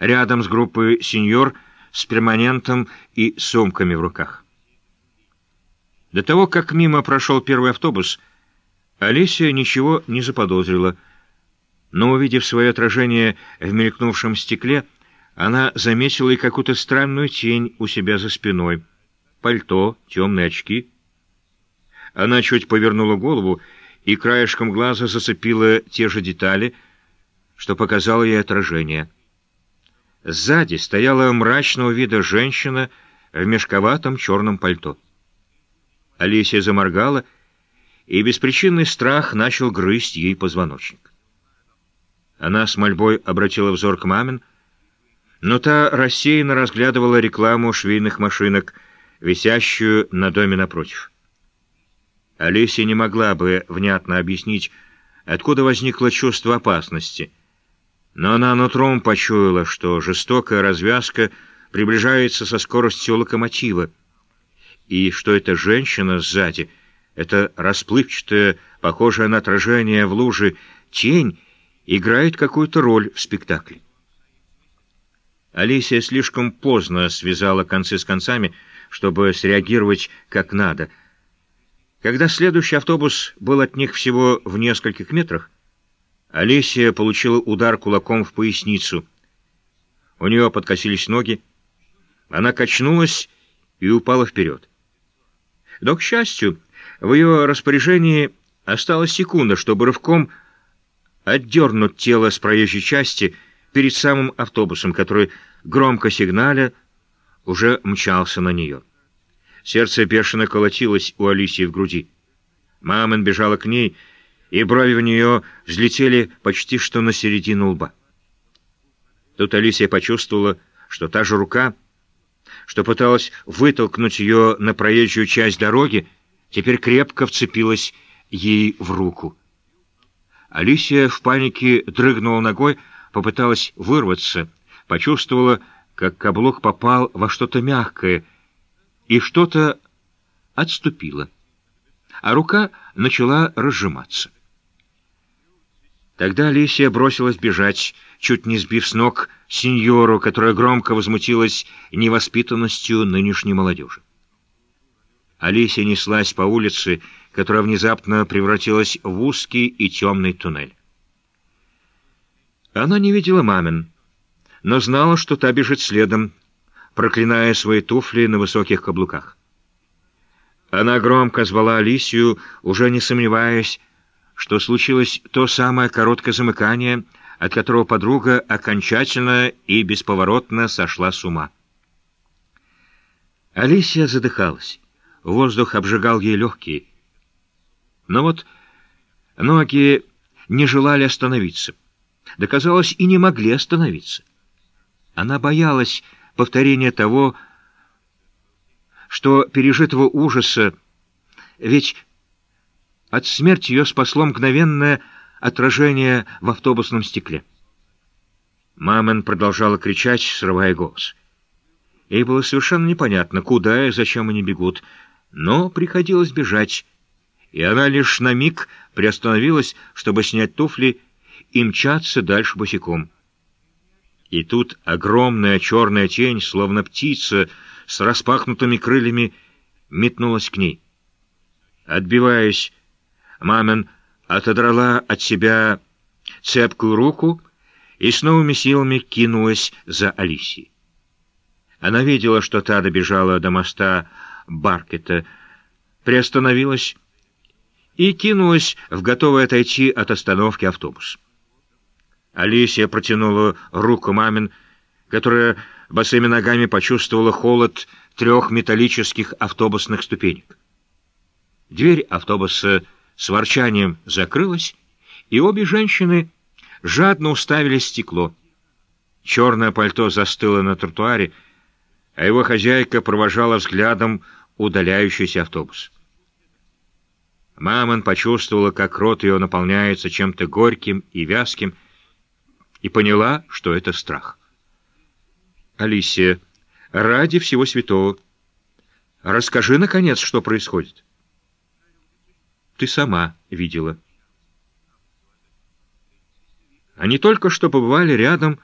рядом с группой сеньор с перманентом и сумками в руках. До того, как мимо прошел первый автобус, Алисия ничего не заподозрила, но, увидев свое отражение в мелькнувшем стекле, она заметила и какую-то странную тень у себя за спиной. Пальто, темные очки. Она чуть повернула голову и краешком глаза зацепила те же детали, что показало ей отражение. Сзади стояла мрачного вида женщина в мешковатом черном пальто. Алисия заморгала, и беспричинный страх начал грызть ей позвоночник. Она с мольбой обратила взор к мамин, но та рассеянно разглядывала рекламу швейных машинок, висящую на доме напротив. Алисия не могла бы внятно объяснить, откуда возникло чувство опасности, но она нутром почуяла, что жестокая развязка приближается со скоростью локомотива, и что эта женщина сзади, эта расплывчатая, похожая на отражение в луже, тень, играет какую-то роль в спектакле. Алисия слишком поздно связала концы с концами, чтобы среагировать как надо. Когда следующий автобус был от них всего в нескольких метрах, Алисия получила удар кулаком в поясницу. У нее подкосились ноги. Она качнулась и упала вперед. Но, к счастью, в ее распоряжении осталась секунда, чтобы рывком отдернуть тело с проезжей части перед самым автобусом, который, громко сигналя, уже мчался на нее. Сердце бешено колотилось у Алисии в груди. Мамон бежала к ней, и брови у нее взлетели почти что на середину лба. Тут Алисия почувствовала, что та же рука что пыталась вытолкнуть ее на проезжую часть дороги, теперь крепко вцепилась ей в руку. Алисия в панике дрыгнула ногой, попыталась вырваться, почувствовала, как каблук попал во что-то мягкое, и что-то отступило, а рука начала разжиматься. Тогда Алисия бросилась бежать, чуть не сбив с ног сеньору, которая громко возмутилась невоспитанностью нынешней молодежи. Алисия неслась по улице, которая внезапно превратилась в узкий и темный туннель. Она не видела мамин, но знала, что та бежит следом, проклиная свои туфли на высоких каблуках. Она громко звала Алисию, уже не сомневаясь, что случилось то самое короткое замыкание — от которого подруга окончательно и бесповоротно сошла с ума. Алисия задыхалась. Воздух обжигал ей легкие. Но вот ноги не желали остановиться. Да, казалось, и не могли остановиться. Она боялась повторения того, что пережитого ужаса, ведь от смерти ее спасло мгновенное отражение в автобусном стекле. Мамон продолжала кричать, срывая голос. Ей было совершенно непонятно, куда и зачем они бегут, но приходилось бежать, и она лишь на миг приостановилась, чтобы снять туфли и мчаться дальше босиком. И тут огромная черная тень, словно птица с распахнутыми крыльями, метнулась к ней. Отбиваясь, Мамин отодрала от себя цепкую руку и с новыми силами кинулась за Алисией. Она видела, что та добежала до моста Баркета, приостановилась и кинулась в готовый отойти от остановки автобус. Алисия протянула руку мамин, которая босыми ногами почувствовала холод трех металлических автобусных ступенек. Дверь автобуса с ворчанием закрылась, и обе женщины жадно уставили стекло. Черное пальто застыло на тротуаре, а его хозяйка провожала взглядом удаляющийся автобус. Мамон почувствовала, как рот ее наполняется чем-то горьким и вязким, и поняла, что это страх. «Алисия, ради всего святого, расскажи, наконец, что происходит». Ты сама видела. Они только что побывали рядом